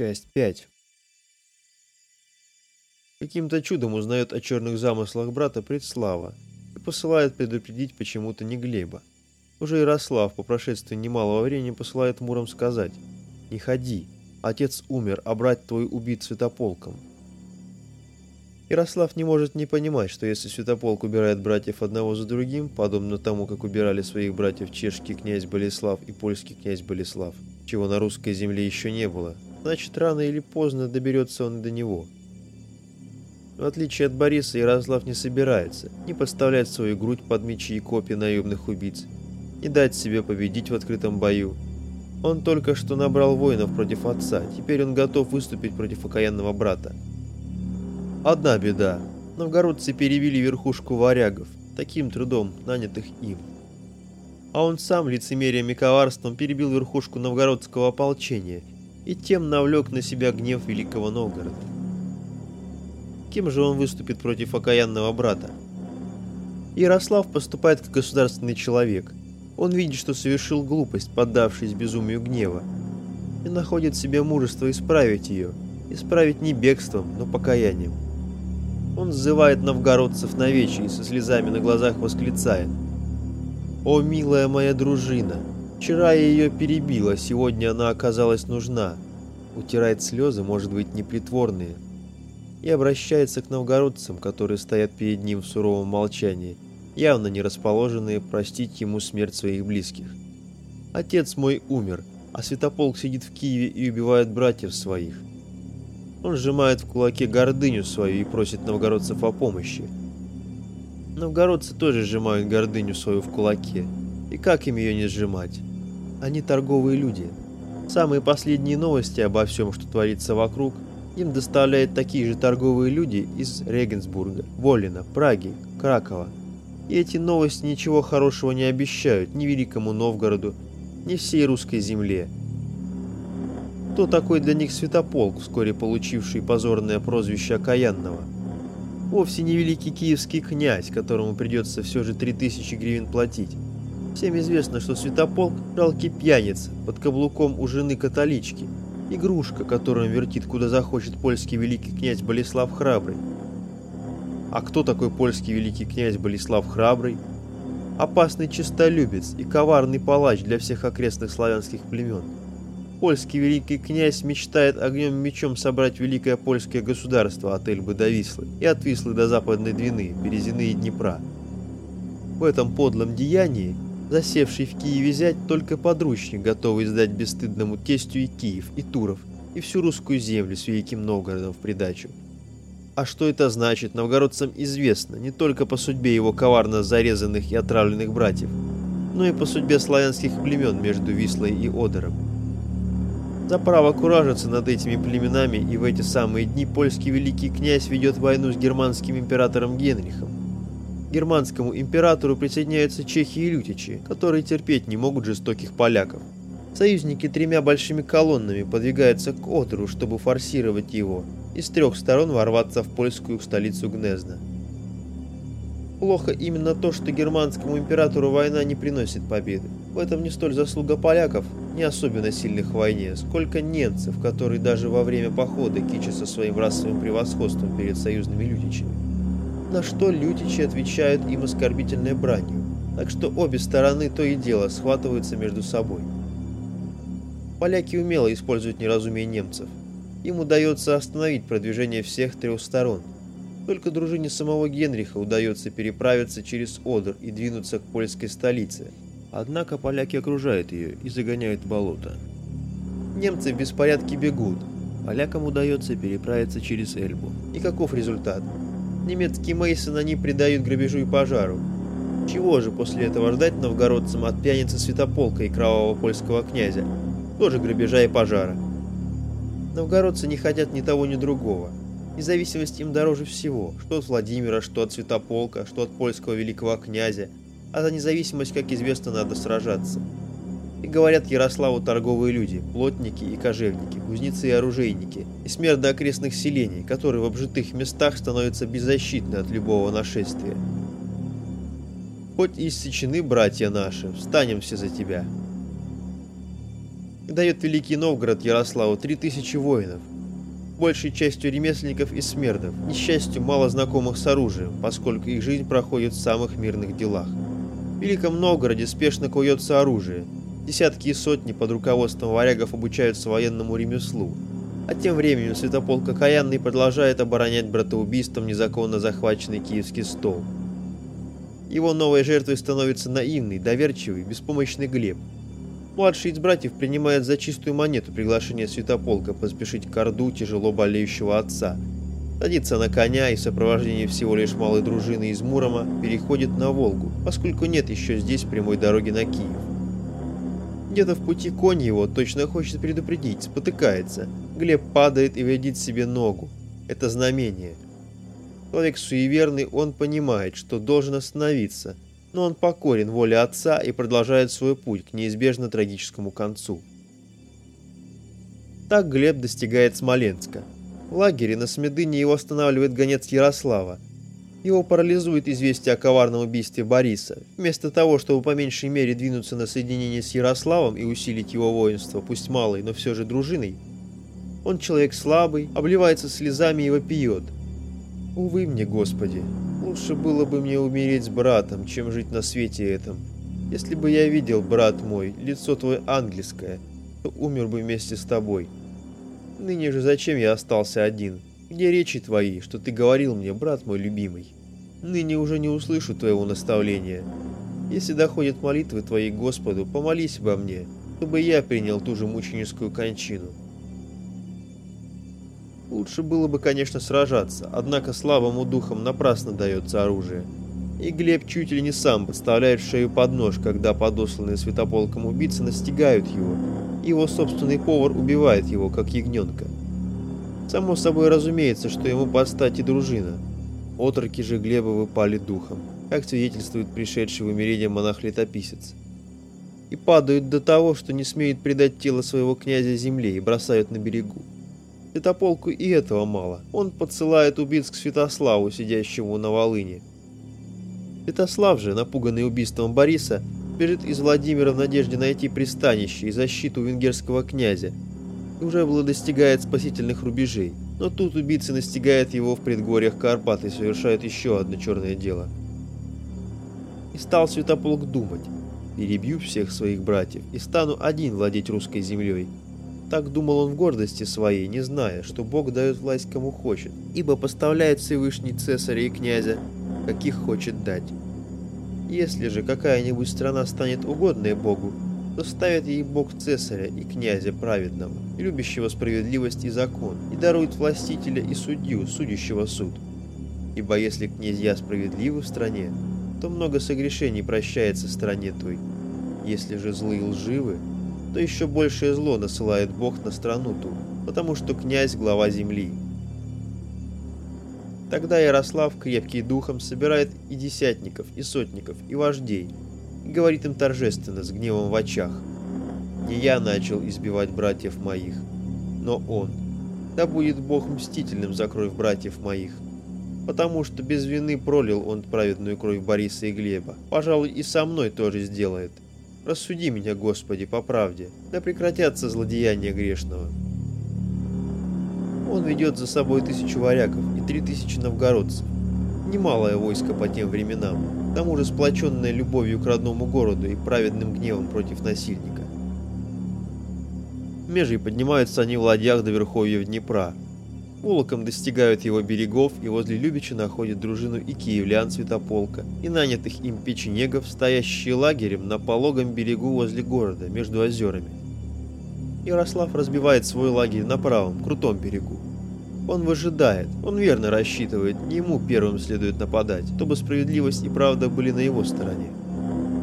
Часть 5 Каким-то чудом узнает о черных замыслах брата Предслава и посылает предупредить почему-то не Глеба. Уже Ярослав по прошествии немалого времени посылает Муром сказать «Не ходи, отец умер, а брать твой убит святополком». Ярослав не может не понимать, что если святополк убирает братьев одного за другим, подобно тому, как убирали своих братьев чешский князь Болеслав и польский князь Болеслав, чего на русской земле еще не было, значит рано или поздно доберется он до него – в отличие от Бориса, Ярослав не собирается ни подставлять свою грудь под мечи и копья наемных убийц, ни дать себе победить в открытом бою. Он только что набрал воинов против отца, теперь он готов выступить против окаянного брата. Одна беда. Новгородцы перебили верхушку варягов, таким трудом нанятых им. А он сам лицемерием и коварством перебил верхушку новгородского ополчения и тем навлек на себя гнев Великого Новгорода. Кем же он выступит против окаянного брата? Ярослав поступает как государственный человек. Он видит, что совершил глупость, поддавшись безумию гнева, и находит в себе мужество исправить ее, исправить не бегством, но покаянием. Он сзывает новгородцев на вече и со слезами на глазах восклицает. «О, милая моя дружина! Вчера я ее перебила, сегодня она оказалась нужна!» Утирает слезы, может быть, непритворные, и обращается к новгородцам, которые стоят перед ним в суровом молчании, явно не расположенные простить ему смерть своих близких. «Отец мой умер, а Святополк сидит в Киеве и убивает братьев своих». Он сжимает в кулаке гордыню свою и просит новгородцев о помощи. Новгородцы тоже сжимают гордыню свою в кулаке. И как им ее не сжимать? Они торговые люди. Самые последние новости обо всем, что творится вокруг – им доставляют такие же торговые люди из Регенсбурга, Волина, Праги, Кракова. И эти новости ничего хорошего не обещают ни Великому Новгороду, ни всей русской земле. Кто такой для них святополк, вскоре получивший позорное прозвище Окаянного? Вовсе не великий киевский князь, которому придется все же 3000 гривен платить. Всем известно, что святополк – жалкий пьяница под каблуком у жены католички – Игрушка, которую вертит куда захочет польский великий князь Болеслав Храбрый. А кто такой польский великий князь Болеслав Храбрый? Опасный честолюбец и коварный палач для всех окрестных славянских племен. Польский великий князь мечтает огнем мечом собрать великое польское государство от Эльбы до Вислы и от Вислы до Западной Двины, Березины и Днепра. В этом подлом деянии засевший в Киеве зять только подручник, готовый сдать бесстыдному тестю и Киев, и Туров, и всю русскую землю с Великим Новгородом в придачу. А что это значит, новгородцам известно не только по судьбе его коварно зарезанных и отравленных братьев, но и по судьбе славянских племен между Вислой и Одером. За право куражиться над этими племенами и в эти самые дни польский великий князь ведет войну с германским императором Генрихом, германскому императору присоединяются чехи и лютичи, которые терпеть не могут жестоких поляков. Союзники тремя большими колоннами подвигаются к Одеру, чтобы форсировать его и с трех сторон ворваться в польскую столицу Гнезна. Плохо именно то, что германскому императору война не приносит победы. В этом не столь заслуга поляков, не особенно сильных в войне, сколько немцев, которые даже во время похода кичатся своим расовым превосходством перед союзными лютичами на что лютичи отвечают им оскорбительной бранью, так что обе стороны то и дело схватываются между собой. Поляки умело используют неразумие немцев. Им удается остановить продвижение всех трех сторон. Только дружине самого Генриха удается переправиться через Одер и двинуться к польской столице. Однако поляки окружают ее и загоняют в болото. Немцы в беспорядке бегут. Полякам удается переправиться через Эльбу. И каков результат? Немецкие мейсон они предают грабежу и пожару. Чего же после этого ждать новгородцам от пьяницы Святополка и кровавого польского князя? Тоже грабежа и пожара. Новгородцы не хотят ни того, ни другого. Независимость им дороже всего, что от Владимира, что от Святополка, что от польского великого князя. А за независимость, как известно, надо сражаться. И говорят Ярославу торговые люди, плотники и кожевники, кузнецы и оружейники, и смерть до окрестных селений, которые в обжитых местах становятся беззащитны от любого нашествия. Хоть и иссечены братья наши, встанем все за тебя. и дает Великий Новгород Ярославу 3000 воинов, большей частью ремесленников и смердов, несчастью мало знакомых с оружием, поскольку их жизнь проходит в самых мирных делах. В Великом Новгороде спешно куется оружие. Десятки и сотни под руководством варягов обучаются военному ремеслу. А тем временем Святополк Окаянный продолжает оборонять братоубийством незаконно захваченный киевский стол. Его новой жертвой становится наивный, доверчивый, беспомощный Глеб. Младший из братьев принимает за чистую монету приглашение Святополка поспешить к Орду тяжело болеющего отца. Садится на коня и в сопровождении всего лишь малой дружины из Мурома переходит на Волгу, поскольку нет еще здесь прямой дороги на Киев. Где-то в пути конь его точно хочет предупредить, спотыкается. Глеб падает и вредит себе ногу. Это знамение. Человек суеверный, он понимает, что должен остановиться – но он покорен воле отца и продолжает свой путь к неизбежно трагическому концу. Так Глеб достигает Смоленска. В лагере на Смедыне его останавливает гонец Ярослава. Его парализует известие о коварном убийстве Бориса. Вместо того, чтобы по меньшей мере двинуться на соединение с Ярославом и усилить его воинство, пусть малой, но все же дружиной, он человек слабый, обливается слезами и вопиет. «Увы мне, Господи, Лучше было бы мне умереть с братом, чем жить на свете этом. Если бы я видел, брат мой, лицо твое ангельское, то умер бы вместе с тобой. Ныне же зачем я остался один? Где речи твои, что ты говорил мне, брат мой любимый? Ныне уже не услышу твоего наставления. Если доходят молитвы твои Господу, помолись обо мне, чтобы я принял ту же мученическую кончину. Лучше было бы, конечно, сражаться, однако слабому духом напрасно дается оружие. И Глеб чуть ли не сам подставляет шею под нож, когда подосланные святополком убийцы настигают его. Его собственный повар убивает его, как ягненка. Само собой разумеется, что ему подстать и дружина. Отроки же Глеба выпали духом, как свидетельствует пришедший в умерение монах-летописец. И падают до того, что не смеют предать тело своего князя земле и бросают на берегу. Святополку и этого мало. Он подсылает убийц к Святославу, сидящему на Волыне. Святослав же, напуганный убийством Бориса, бежит из Владимира в надежде найти пристанище и защиту венгерского князя, уже было достигает спасительных рубежей. Но тут убийцы настигают его в предгорьях Карпат и совершают еще одно черное дело. И стал Святополк думать, перебью всех своих братьев и стану один владеть русской землей, так думал он в гордости своей, не зная, что Бог дает власть кому хочет, ибо поставляет Всевышний цесаря и князя, каких хочет дать. Если же какая-нибудь страна станет угодной Богу, то ставит ей Бог цесаря и князя праведного, любящего справедливость и закон, и дарует властителя и судью, судящего суд. Ибо если князья справедливы в стране, то много согрешений прощается стране той. Если же злые лживы, то еще большее зло насылает Бог на страну ту, потому что князь – глава земли. Тогда Ярослав, крепкий духом, собирает и десятников, и сотников, и вождей, говорит им торжественно, с гневом в очах. «Не я начал избивать братьев моих, но он. Да будет Бог мстительным за кровь братьев моих, потому что без вины пролил он праведную кровь Бориса и Глеба. Пожалуй, и со мной тоже сделает». Рассуди меня, Господи, по правде, да прекратятся злодеяния грешного. Он ведет за собой тысячу варягов и три тысячи новгородцев. Немалое войско по тем временам, тому же сплоченное любовью к родному городу и праведным гневом против насильника. Межей поднимаются они в ладьях до верховьев Днепра, Волоком достигают его берегов и возле Любича находят дружину и киевлян Святополка, и нанятых им печенегов, стоящие лагерем на пологом берегу возле города, между озерами. Ярослав разбивает свой лагерь на правом, крутом берегу. Он выжидает, он верно рассчитывает, не ему первым следует нападать, чтобы справедливость и правда были на его стороне.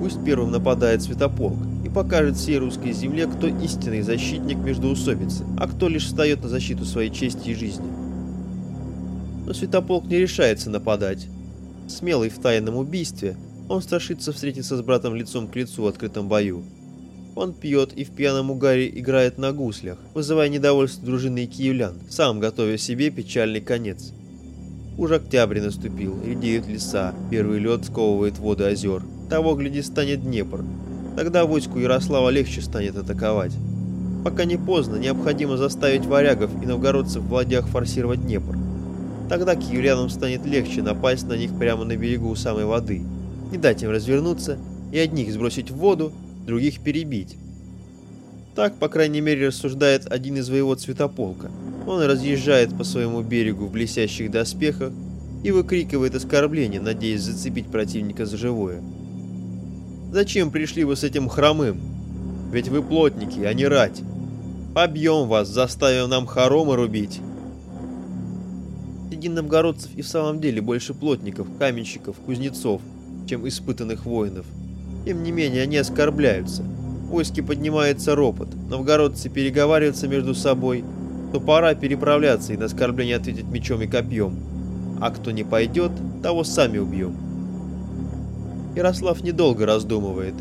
Пусть первым нападает Святополк, покажет всей русской земле, кто истинный защитник междоусобицы, а кто лишь встает на защиту своей чести и жизни. Но Святополк не решается нападать. Смелый в тайном убийстве, он страшится встретиться с братом лицом к лицу в открытом бою. Он пьет и в пьяном угаре играет на гуслях, вызывая недовольство дружины и киевлян, сам готовя себе печальный конец. Уж октябрь наступил, редеют леса, первый лед сковывает воды озер. Того, гляди, станет Днепр, Тогда войску Ярослава легче станет атаковать. Пока не поздно, необходимо заставить варягов и новгородцев в ладьях форсировать Днепр. Тогда киевлянам станет легче напасть на них прямо на берегу самой воды, не дать им развернуться и одних сбросить в воду, других перебить. Так, по крайней мере, рассуждает один из воевод Святополка. Он разъезжает по своему берегу в блестящих доспехах и выкрикивает оскорбления, надеясь зацепить противника за живое. «Зачем пришли вы с этим хромым? Ведь вы плотники, а не рать. Побьем вас, заставим нам хоромы рубить». Среди новгородцев и в самом деле больше плотников, каменщиков, кузнецов, чем испытанных воинов. Тем не менее, они оскорбляются. В войске поднимается ропот, новгородцы переговариваются между собой, то пора переправляться и на оскорбление ответить мечом и копьем. А кто не пойдет, того сами убьем. Ярослав недолго раздумывает.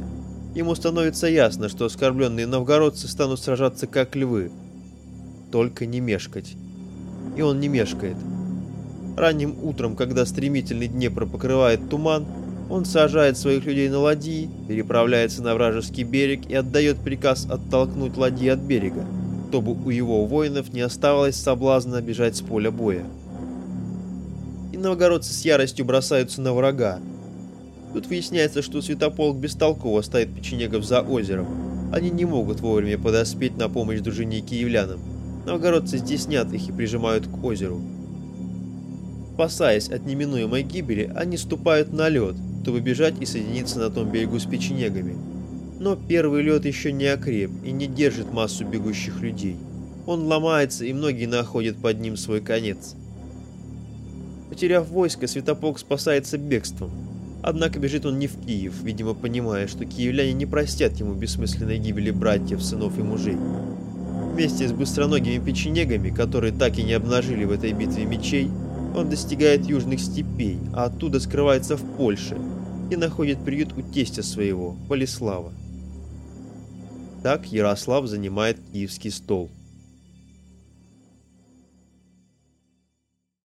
Ему становится ясно, что оскорбленные новгородцы станут сражаться как львы. Только не мешкать. И он не мешкает. Ранним утром, когда стремительный Днепр покрывает туман, он сажает своих людей на ладьи, переправляется на вражеский берег и отдает приказ оттолкнуть ладьи от берега, чтобы у его воинов не оставалось соблазна бежать с поля боя. И новгородцы с яростью бросаются на врага. Тут выясняется, что Святополк бестолково ставит печенегов за озером. Они не могут вовремя подоспеть на помощь дружине киевлянам. Новгородцы стеснят их и прижимают к озеру. Спасаясь от неминуемой гибели, они ступают на лед, чтобы бежать и соединиться на том берегу с печенегами. Но первый лед еще не окреп и не держит массу бегущих людей. Он ломается, и многие находят под ним свой конец. Потеряв войско, Святополк спасается бегством. Однако бежит он не в Киев, видимо понимая, что киевляне не простят ему бессмысленной гибели братьев, сынов и мужей. Вместе с быстроногими печенегами, которые так и не обнажили в этой битве мечей, он достигает южных степей, а оттуда скрывается в Польше и находит приют у тестя своего, Болеслава. Так Ярослав занимает киевский стол.